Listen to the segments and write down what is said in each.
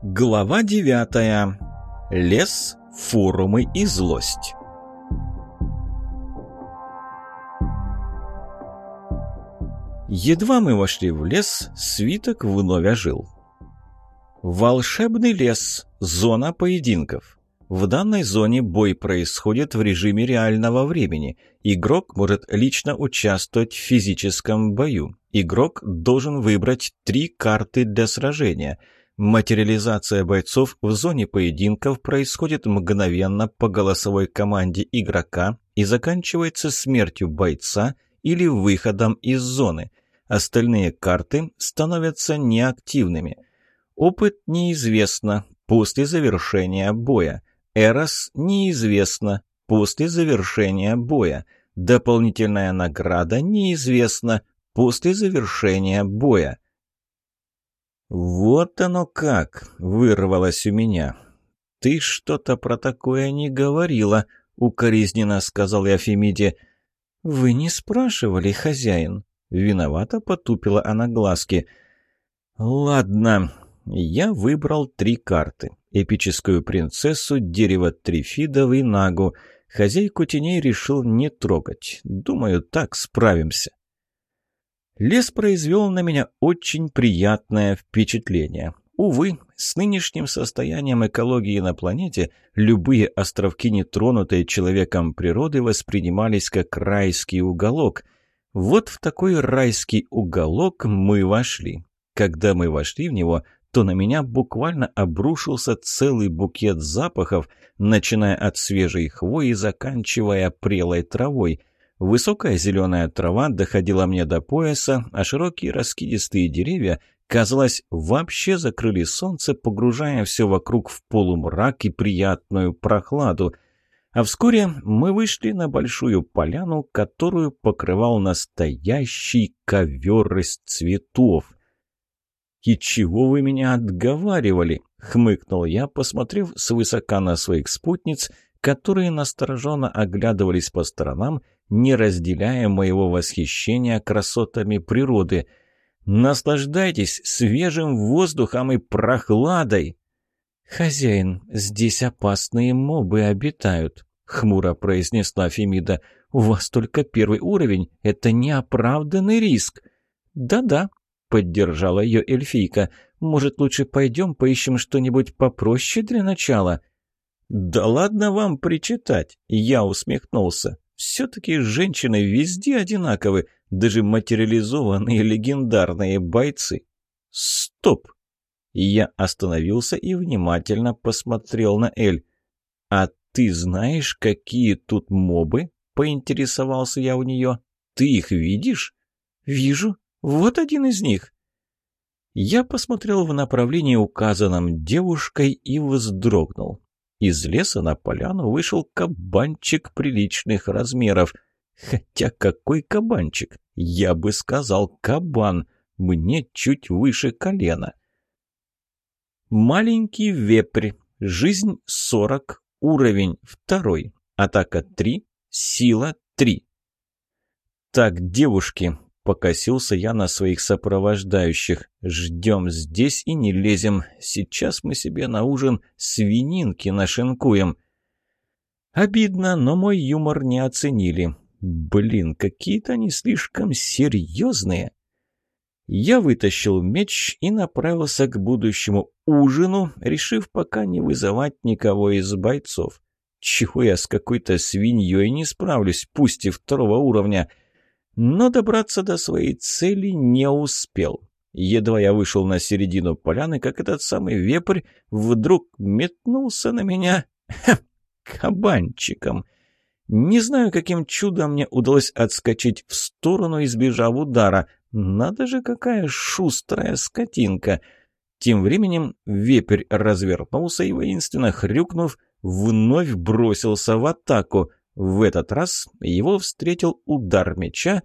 Глава девятая. Лес, форумы и злость. Едва мы вошли в лес, свиток вновь ожил. Волшебный лес. Зона поединков. В данной зоне бой происходит в режиме реального времени. Игрок может лично участвовать в физическом бою. Игрок должен выбрать три карты для сражения. Материализация бойцов в зоне поединков происходит мгновенно по голосовой команде игрока и заканчивается смертью бойца или выходом из зоны. Остальные карты становятся неактивными. Опыт неизвестно после завершения боя. Эрос неизвестно после завершения боя. Дополнительная награда неизвестна после завершения боя. «Вот оно как!» — вырвалось у меня. «Ты что-то про такое не говорила», — укоризненно сказал я Фемиде. «Вы не спрашивали, хозяин?» Виновато потупила она глазки. «Ладно, я выбрал три карты. Эпическую принцессу, дерево трифидов и нагу. Хозяйку теней решил не трогать. Думаю, так справимся. Лес произвел на меня очень приятное впечатление. Увы, с нынешним состоянием экологии на планете любые островки, нетронутые человеком природы, воспринимались как райский уголок. Вот в такой райский уголок мы вошли. Когда мы вошли в него, то на меня буквально обрушился целый букет запахов, начиная от свежей хвои и заканчивая прелой травой. Высокая зеленая трава доходила мне до пояса, а широкие раскидистые деревья, казалось, вообще закрыли солнце, погружая все вокруг в полумрак и приятную прохладу. А вскоре мы вышли на большую поляну, которую покрывал настоящий ковер из цветов. «И чего вы меня отговаривали?» — хмыкнул я, посмотрев свысока на своих спутниц, которые настороженно оглядывались по сторонам, не разделяя моего восхищения красотами природы. «Наслаждайтесь свежим воздухом и прохладой!» «Хозяин, здесь опасные мобы обитают», — хмуро произнесла Фемида. «У вас только первый уровень. Это неоправданный риск». «Да-да», — поддержала ее эльфийка. «Может, лучше пойдем поищем что-нибудь попроще для начала?» «Да ладно вам причитать!» — я усмехнулся. «Все-таки женщины везде одинаковы, даже материализованные легендарные бойцы». «Стоп!» Я остановился и внимательно посмотрел на Эль. «А ты знаешь, какие тут мобы?» — поинтересовался я у нее. «Ты их видишь?» «Вижу», вот один из них. Я посмотрел в направлении, указанном девушкой, и вздрогнул. Из леса на поляну вышел кабанчик приличных размеров. Хотя какой кабанчик? Я бы сказал кабан. Мне чуть выше колена. Маленький вепрь. Жизнь 40. Уровень 2. Атака 3. Сила 3. Так, девушки, Покосился я на своих сопровождающих. «Ждем здесь и не лезем. Сейчас мы себе на ужин свининки нашинкуем». Обидно, но мой юмор не оценили. Блин, какие-то они слишком серьезные. Я вытащил меч и направился к будущему ужину, решив пока не вызывать никого из бойцов. Чего я с какой-то свиньей не справлюсь, пусть и второго уровня — но добраться до своей цели не успел. Едва я вышел на середину поляны, как этот самый вепрь вдруг метнулся на меня ха, кабанчиком. Не знаю, каким чудом мне удалось отскочить в сторону, избежав удара. Надо же, какая шустрая скотинка! Тем временем вепрь развернулся и, воинственно хрюкнув, вновь бросился в атаку. В этот раз его встретил удар меча,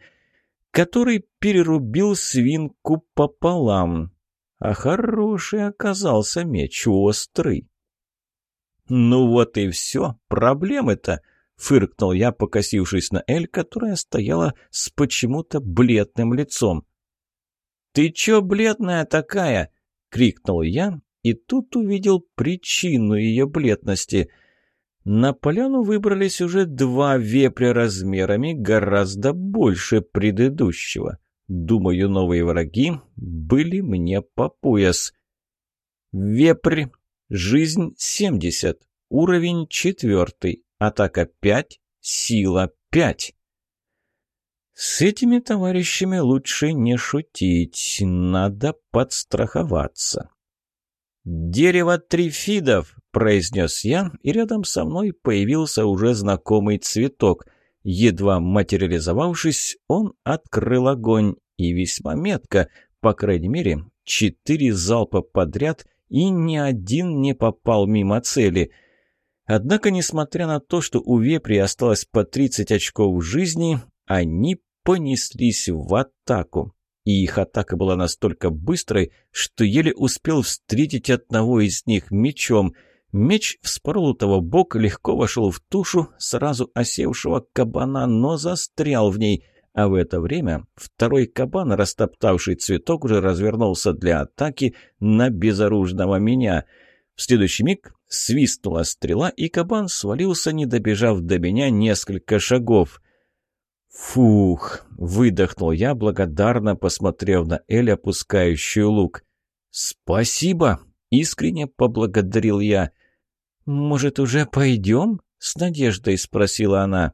который перерубил свинку пополам. А хороший оказался меч, острый. «Ну вот и все, проблемы-то!» — фыркнул я, покосившись на Эль, которая стояла с почему-то бледным лицом. «Ты чё бледная такая?» — крикнул я и тут увидел причину ее бледности. На поляну выбрались уже два вепря размерами гораздо больше предыдущего. Думаю, новые враги были мне по пояс. Вепрь. Жизнь 70. Уровень 4. Атака 5. Сила 5. С этими товарищами лучше не шутить, надо подстраховаться. «Дерево трифидов!» – произнес я, и рядом со мной появился уже знакомый цветок. Едва материализовавшись, он открыл огонь, и весьма метко, по крайней мере, четыре залпа подряд, и ни один не попал мимо цели – Однако, несмотря на то, что у вепри осталось по 30 очков жизни, они понеслись в атаку. И их атака была настолько быстрой, что еле успел встретить одного из них мечом. Меч вспорол у того бок, легко вошел в тушу сразу осевшего кабана, но застрял в ней. А в это время второй кабан, растоптавший цветок, уже развернулся для атаки на безоружного меня. В следующий миг свистнула стрела, и кабан свалился, не добежав до меня несколько шагов. «Фух!» — выдохнул я, благодарно посмотрев на Эль, опускающую лук. «Спасибо!» — искренне поблагодарил я. «Может, уже пойдем?» — с надеждой спросила она.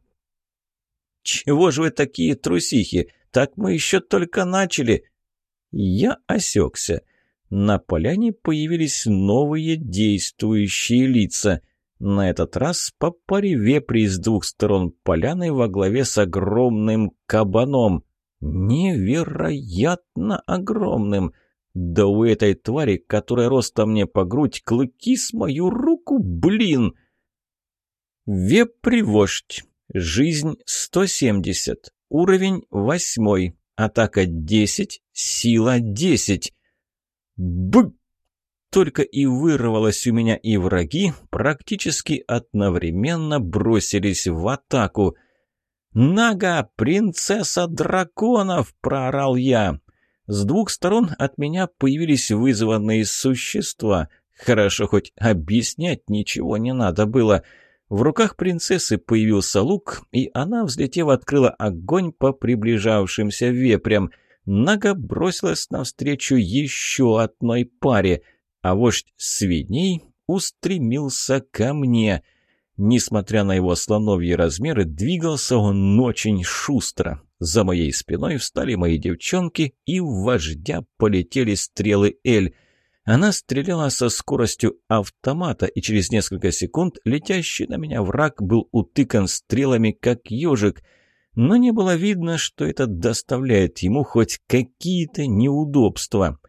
«Чего же вы такие трусихи? Так мы еще только начали!» Я осекся. На поляне появились новые действующие лица. На этот раз по паре вепри с двух сторон поляны во главе с огромным кабаном. Невероятно огромным! Да у этой твари, которая ростом мне по грудь, клыки с мою руку, блин! Вепри-вождь. Жизнь 170. Уровень 8. Атака 10. Сила 10. Б! Только и вырвалось у меня, и враги практически одновременно бросились в атаку. «Нага, принцесса драконов!» – проорал я. С двух сторон от меня появились вызванные существа. Хорошо, хоть объяснять ничего не надо было. В руках принцессы появился лук, и она, взлетев, открыла огонь по приближавшимся вепрям. Нага бросилась навстречу еще одной паре – а вождь свиней устремился ко мне. Несмотря на его слоновьи размеры, двигался он очень шустро. За моей спиной встали мои девчонки, и в вождя полетели стрелы Эль. Она стреляла со скоростью автомата, и через несколько секунд летящий на меня враг был утыкан стрелами, как ежик. Но не было видно, что это доставляет ему хоть какие-то неудобства.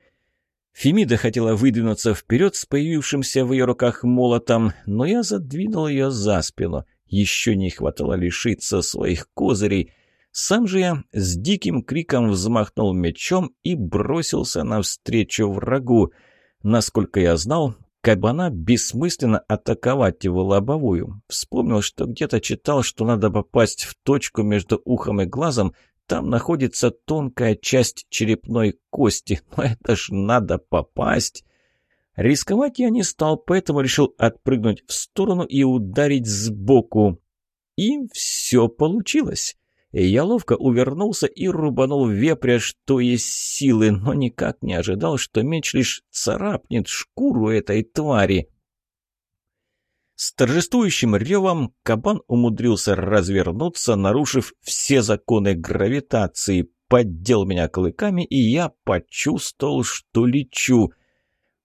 Фемида хотела выдвинуться вперед с появившимся в ее руках молотом, но я задвинул ее за спину. Еще не хватало лишиться своих козырей. Сам же я с диким криком взмахнул мечом и бросился навстречу врагу. Насколько я знал, кабана бессмысленно атаковать его лобовую. Вспомнил, что где-то читал, что надо попасть в точку между ухом и глазом, там находится тонкая часть черепной кости, но это ж надо попасть. Рисковать я не стал, поэтому решил отпрыгнуть в сторону и ударить сбоку. И все получилось. Я ловко увернулся и рубанул вепря, что есть силы, но никак не ожидал, что меч лишь царапнет шкуру этой твари. С торжествующим ревом кабан умудрился развернуться, нарушив все законы гравитации, поддел меня клыками, и я почувствовал, что лечу.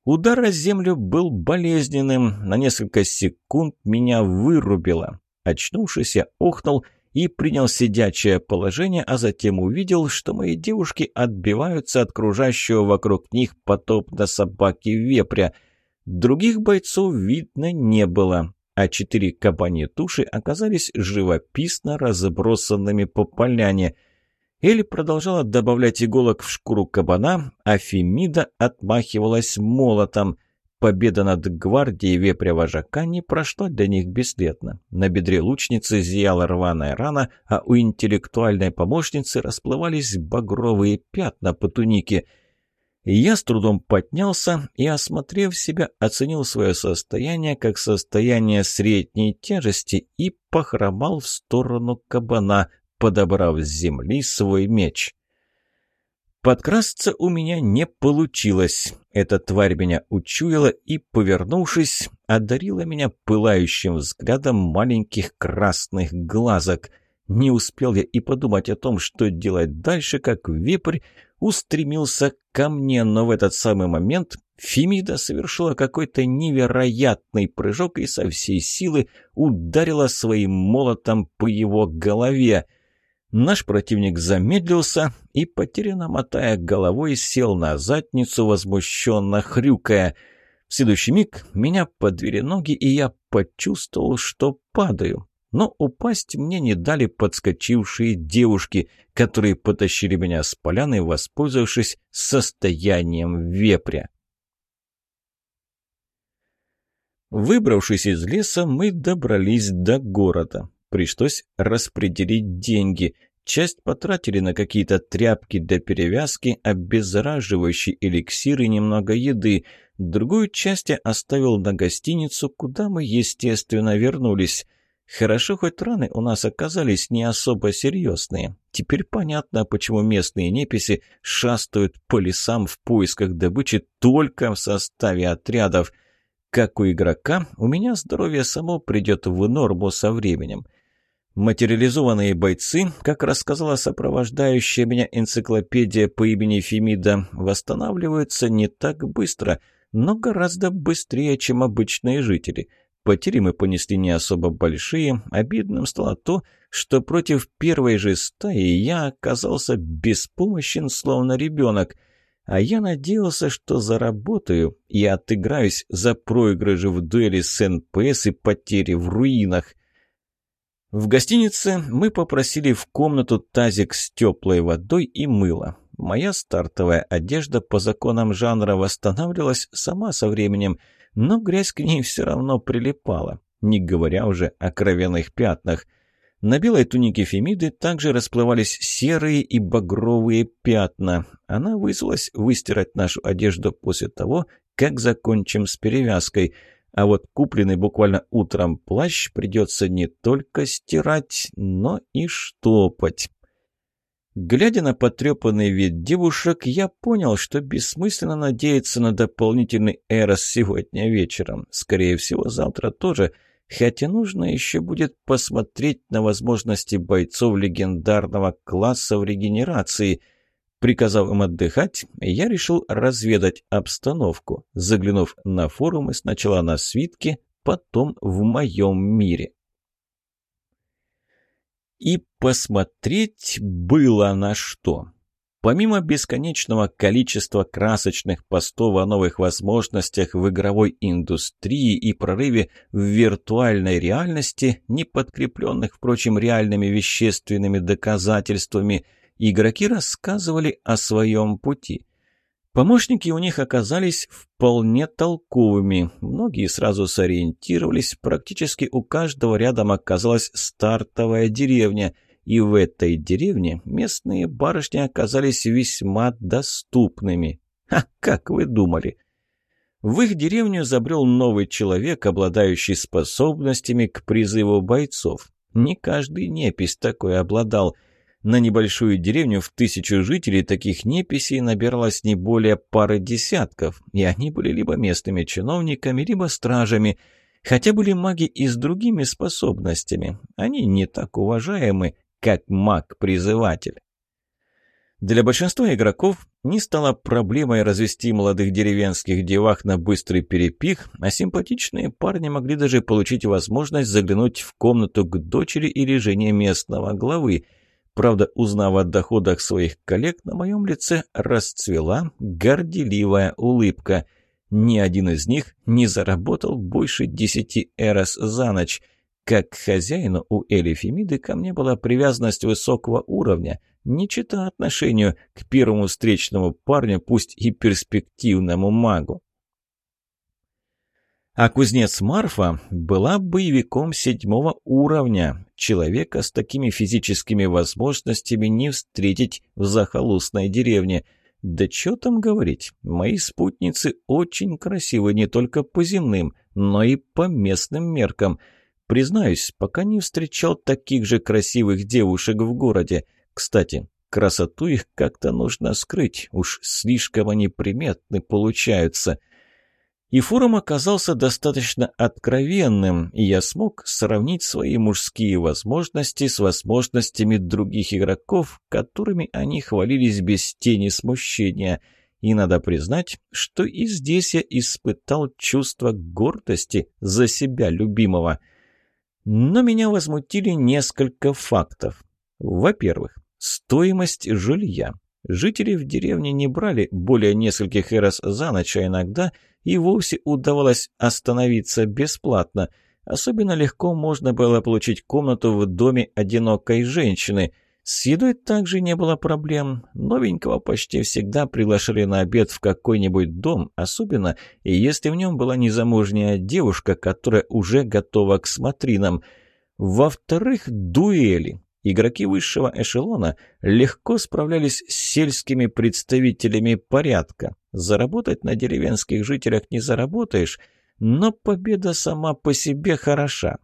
Удар о землю был болезненным, на несколько секунд меня вырубило. Очнувшись, я охнул и принял сидячее положение, а затем увидел, что мои девушки отбиваются от кружащего вокруг них потопно собаки вепря — Других бойцов видно не было, а четыре кабани туши оказались живописно разбросанными по поляне. Эль продолжала добавлять иголок в шкуру кабана, а Фемида отмахивалась молотом. Победа над гвардией вепря-вожака не прошла для них бесследно. На бедре лучницы зияла рваная рана, а у интеллектуальной помощницы расплывались багровые пятна по тунике – Я с трудом поднялся и, осмотрев себя, оценил свое состояние как состояние средней тяжести и похромал в сторону кабана, подобрав с земли свой меч. Подкрасться у меня не получилось. Эта тварь меня учуяла и, повернувшись, одарила меня пылающим взглядом маленьких красных глазок. Не успел я и подумать о том, что делать дальше, как вепрь устремился ко мне, но в этот самый момент Фемида совершила какой-то невероятный прыжок и со всей силы ударила своим молотом по его голове. Наш противник замедлился и, потерянно мотая головой, сел на задницу, возмущенно хрюкая. В следующий миг меня подвели ноги, и я почувствовал, что падаю но упасть мне не дали подскочившие девушки, которые потащили меня с поляны, воспользовавшись состоянием вепря. Выбравшись из леса, мы добрались до города. Пришлось распределить деньги. Часть потратили на какие-то тряпки для перевязки, обеззараживающий эликсир и немного еды. Другую часть я оставил на гостиницу, куда мы, естественно, вернулись. Хорошо, хоть раны у нас оказались не особо серьезные. Теперь понятно, почему местные неписи шастают по лесам в поисках добычи только в составе отрядов. Как у игрока, у меня здоровье само придет в норму со временем. Материализованные бойцы, как рассказала сопровождающая меня энциклопедия по имени Фемида, восстанавливаются не так быстро, но гораздо быстрее, чем обычные жители – Потери мы понесли не особо большие. Обидным стало то, что против первой же стаи я оказался беспомощен, словно ребенок. А я надеялся, что заработаю и отыграюсь за проигрыши в дуэли с НПС и потери в руинах. В гостинице мы попросили в комнату тазик с теплой водой и мыло. Моя стартовая одежда по законам жанра восстанавливалась сама со временем – но грязь к ней все равно прилипала, не говоря уже о кровяных пятнах. На белой тунике Фемиды также расплывались серые и багровые пятна. Она вызвалась выстирать нашу одежду после того, как закончим с перевязкой. А вот купленный буквально утром плащ придется не только стирать, но и штопать. Глядя на потрепанный вид девушек, я понял, что бессмысленно надеяться на дополнительный эрос сегодня вечером. Скорее всего, завтра тоже, хотя нужно еще будет посмотреть на возможности бойцов легендарного класса в регенерации. Приказав им отдыхать, я решил разведать обстановку, заглянув на форумы сначала на свитке, потом в моем мире. И посмотреть было на что. Помимо бесконечного количества красочных постов о новых возможностях в игровой индустрии и прорыве в виртуальной реальности, не подкрепленных, впрочем, реальными вещественными доказательствами, игроки рассказывали о своем пути – Помощники у них оказались вполне толковыми. Многие сразу сориентировались. Практически у каждого рядом оказалась стартовая деревня. И в этой деревне местные барышни оказались весьма доступными. А как вы думали? В их деревню забрел новый человек, обладающий способностями к призыву бойцов. Не каждый непись такой обладал – на небольшую деревню в тысячу жителей таких неписей набиралось не более пары десятков, и они были либо местными чиновниками, либо стражами, хотя были маги и с другими способностями. Они не так уважаемы, как маг-призыватель. Для большинства игроков не стало проблемой развести молодых деревенских девах на быстрый перепих, а симпатичные парни могли даже получить возможность заглянуть в комнату к дочери или жене местного главы – Правда, узнав о доходах своих коллег, на моем лице расцвела горделивая улыбка. Ни один из них не заработал больше десяти эрос за ночь. Как хозяину у Эли Фемиды ко мне была привязанность высокого уровня, не чита отношению к первому встречному парню, пусть и перспективному магу. А кузнец Марфа была боевиком седьмого уровня. Человека с такими физическими возможностями не встретить в захолустной деревне. Да что там говорить, мои спутницы очень красивы не только по земным, но и по местным меркам. Признаюсь, пока не встречал таких же красивых девушек в городе. Кстати, красоту их как-то нужно скрыть, уж слишком они приметны получаются. И форум оказался достаточно откровенным, и я смог сравнить свои мужские возможности с возможностями других игроков, которыми они хвалились без тени смущения. И надо признать, что и здесь я испытал чувство гордости за себя любимого. Но меня возмутили несколько фактов. Во-первых, стоимость жилья. Жители в деревне не брали более нескольких эрос за ночь, а иногда и вовсе удавалось остановиться бесплатно. Особенно легко можно было получить комнату в доме одинокой женщины. С едой также не было проблем. Новенького почти всегда приглашали на обед в какой-нибудь дом, особенно если в нем была незамужняя девушка, которая уже готова к смотринам. Во-вторых, дуэли. Игроки высшего эшелона легко справлялись с сельскими представителями порядка. Заработать на деревенских жителях не заработаешь, но победа сама по себе хороша.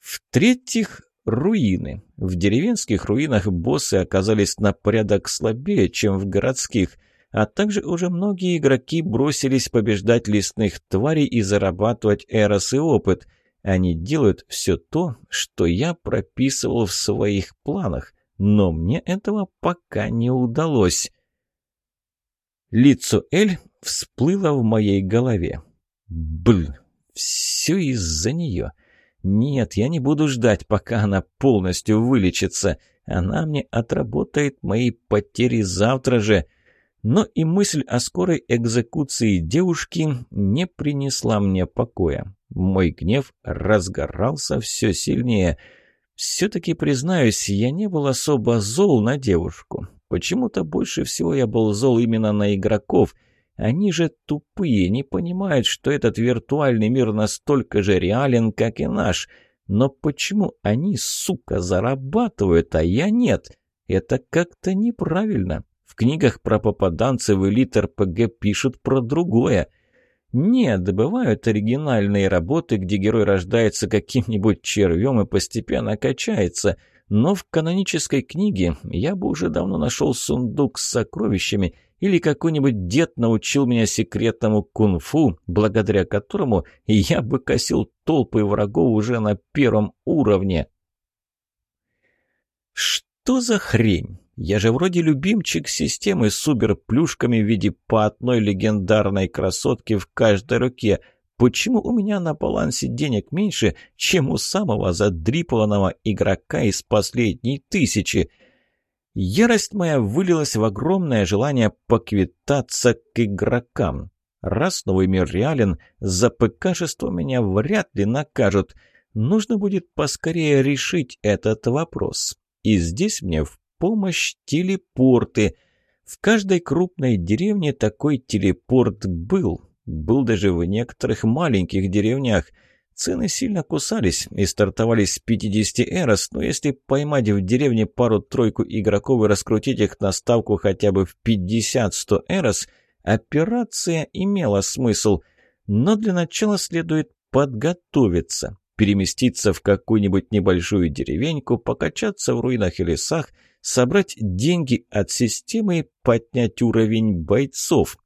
В-третьих, руины. В деревенских руинах боссы оказались на порядок слабее, чем в городских, а также уже многие игроки бросились побеждать лесных тварей и зарабатывать эрос и опыт – они делают все то, что я прописывал в своих планах, но мне этого пока не удалось. Лицо Эль всплыло в моей голове. Блин, все из-за нее. Нет, я не буду ждать, пока она полностью вылечится. Она мне отработает мои потери завтра же. Но и мысль о скорой экзекуции девушки не принесла мне покоя. Мой гнев разгорался все сильнее. Все-таки, признаюсь, я не был особо зол на девушку. Почему-то больше всего я был зол именно на игроков. Они же тупые, не понимают, что этот виртуальный мир настолько же реален, как и наш. Но почему они, сука, зарабатывают, а я нет? Это как-то неправильно. Книгах про попаданцев элит РПГ пишут про другое. Нет, бывают оригинальные работы, где герой рождается каким-нибудь червем и постепенно качается, но в канонической книге я бы уже давно нашел сундук с сокровищами или какой-нибудь дед научил меня секретному кунг-фу, благодаря которому я бы косил толпы врагов уже на первом уровне. Что за хрень? Я же вроде любимчик системы с суперплюшками в виде по одной легендарной красотке в каждой руке. Почему у меня на балансе денег меньше, чем у самого задрипованного игрока из последней тысячи? Ярость моя вылилась в огромное желание поквитаться к игрокам. Раз новый мир реален, за ПКшество меня вряд ли накажут. Нужно будет поскорее решить этот вопрос. И здесь мне в помощь телепорты. В каждой крупной деревне такой телепорт был. Был даже в некоторых маленьких деревнях. Цены сильно кусались и стартовали с 50 эрос, но если поймать в деревне пару-тройку игроков и раскрутить их на ставку хотя бы в 50-100 эрос, операция имела смысл. Но для начала следует подготовиться, переместиться в какую-нибудь небольшую деревеньку, покачаться в руинах и лесах – собрать деньги от системы и поднять уровень бойцов.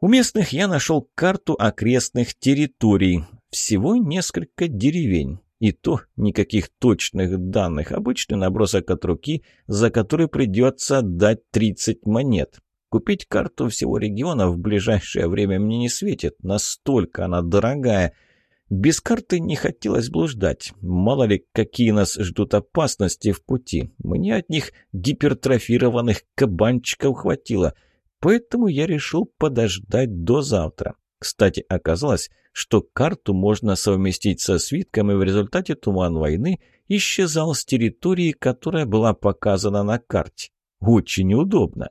У местных я нашел карту окрестных территорий. Всего несколько деревень. И то никаких точных данных. Обычный набросок от руки, за который придется отдать 30 монет. Купить карту всего региона в ближайшее время мне не светит. Настолько она дорогая – без карты не хотелось блуждать. Мало ли, какие нас ждут опасности в пути. Мне от них гипертрофированных кабанчиков хватило. Поэтому я решил подождать до завтра. Кстати, оказалось, что карту можно совместить со свитком, и в результате туман войны исчезал с территории, которая была показана на карте. Очень удобно.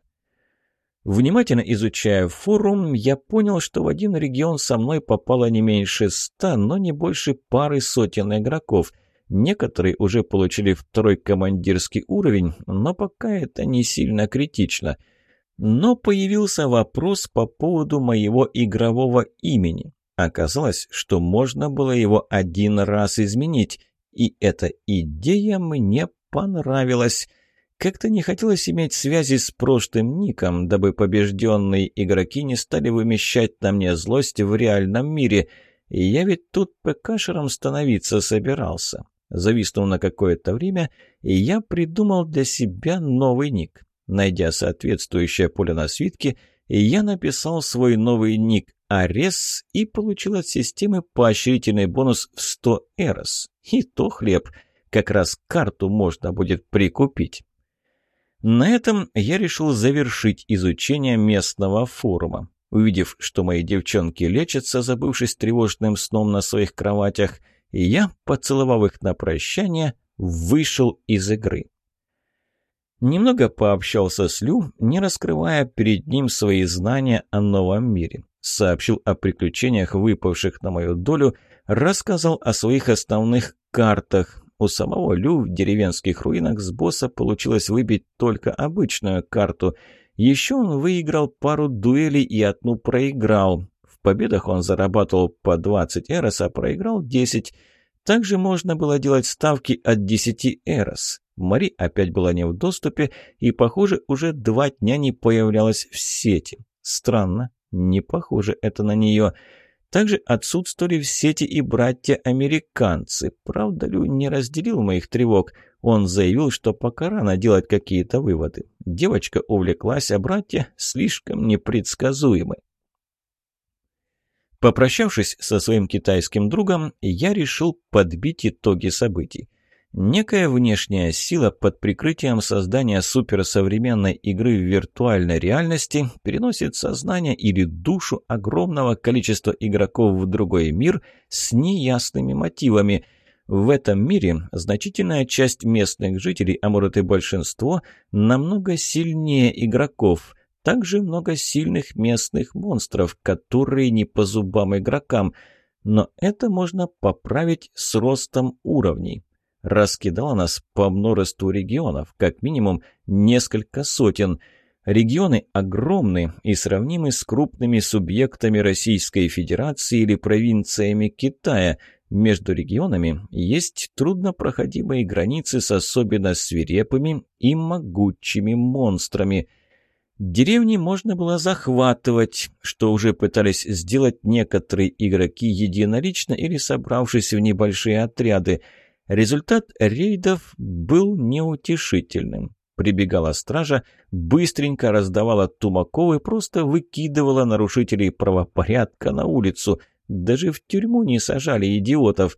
Внимательно изучая форум, я понял, что в один регион со мной попало не меньше ста, но не больше пары сотен игроков. Некоторые уже получили второй командирский уровень, но пока это не сильно критично. Но появился вопрос по поводу моего игрового имени. Оказалось, что можно было его один раз изменить, и эта идея мне понравилась. Как-то не хотелось иметь связи с прошлым ником, дабы побежденные игроки не стали вымещать на мне злость в реальном мире. И я ведь тут ПКшером становиться собирался. Зависнув на какое-то время, я придумал для себя новый ник. Найдя соответствующее поле на свитке, я написал свой новый ник Арес и получил от системы поощрительный бонус в 100 эрос. И то хлеб. Как раз карту можно будет прикупить. На этом я решил завершить изучение местного форума. Увидев, что мои девчонки лечатся, забывшись тревожным сном на своих кроватях, я, поцеловав их на прощание, вышел из игры. Немного пообщался с Лю, не раскрывая перед ним свои знания о новом мире. Сообщил о приключениях, выпавших на мою долю, рассказал о своих основных картах. У самого Лю в деревенских руинах с босса получилось выбить только обычную карту. Еще он выиграл пару дуэлей и одну проиграл. В победах он зарабатывал по 20 эрос, а проиграл 10. Также можно было делать ставки от 10 эрос. Мари опять была не в доступе и, похоже, уже два дня не появлялась в сети. Странно, не похоже это на нее. Также отсутствовали в сети и братья-американцы. Правда, Лю не разделил моих тревог. Он заявил, что пока рано делать какие-то выводы. Девочка увлеклась, а братья слишком непредсказуемы. Попрощавшись со своим китайским другом, я решил подбить итоги событий. Некая внешняя сила под прикрытием создания суперсовременной игры в виртуальной реальности переносит сознание или душу огромного количества игроков в другой мир с неясными мотивами. В этом мире значительная часть местных жителей, а может и большинство, намного сильнее игроков. Также много сильных местных монстров, которые не по зубам игрокам. Но это можно поправить с ростом уровней раскидала нас по множеству регионов, как минимум несколько сотен. Регионы огромны и сравнимы с крупными субъектами Российской Федерации или провинциями Китая. Между регионами есть труднопроходимые границы с особенно свирепыми и могучими монстрами. Деревни можно было захватывать, что уже пытались сделать некоторые игроки единолично или собравшись в небольшие отряды – Результат рейдов был неутешительным. Прибегала стража, быстренько раздавала тумаков и просто выкидывала нарушителей правопорядка на улицу. Даже в тюрьму не сажали идиотов.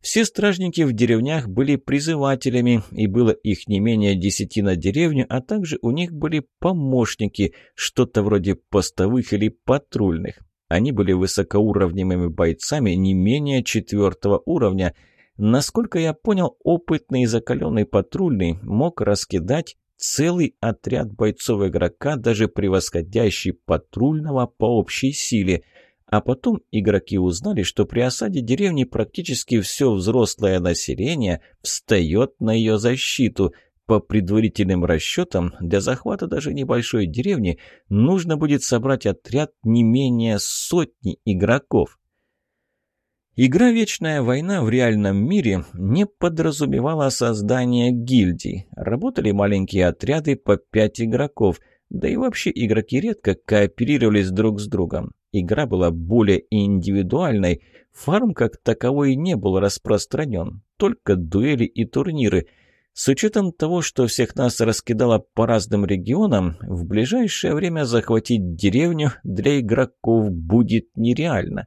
Все стражники в деревнях были призывателями, и было их не менее десяти на деревню, а также у них были помощники, что-то вроде постовых или патрульных. Они были высокоуровневыми бойцами не менее четвертого уровня – Насколько я понял, опытный и закаленный патрульный мог раскидать целый отряд бойцов игрока, даже превосходящий патрульного по общей силе. А потом игроки узнали, что при осаде деревни практически все взрослое население встает на ее защиту. По предварительным расчетам, для захвата даже небольшой деревни нужно будет собрать отряд не менее сотни игроков. Игра «Вечная война» в реальном мире не подразумевала создание гильдий. Работали маленькие отряды по пять игроков, да и вообще игроки редко кооперировались друг с другом. Игра была более индивидуальной, фарм как таковой не был распространен, только дуэли и турниры. С учетом того, что всех нас раскидало по разным регионам, в ближайшее время захватить деревню для игроков будет нереально.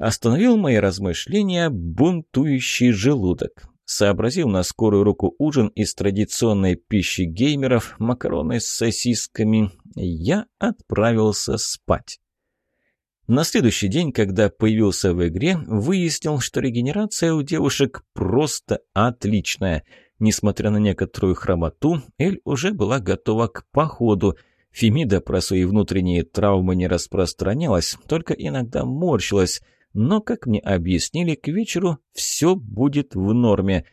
Остановил мои размышления бунтующий желудок. Сообразил на скорую руку ужин из традиционной пищи геймеров, макароны с сосисками. Я отправился спать. На следующий день, когда появился в игре, выяснил, что регенерация у девушек просто отличная. Несмотря на некоторую хромоту, Эль уже была готова к походу. Фемида про свои внутренние травмы не распространялась, только иногда морщилась – но, как мне объяснили, к вечеру все будет в норме.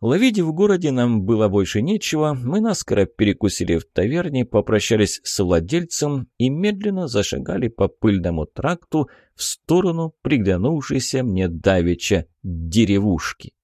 Ловить в городе нам было больше нечего, мы наскоро перекусили в таверне, попрощались с владельцем и медленно зашагали по пыльному тракту в сторону приглянувшейся мне давеча деревушки.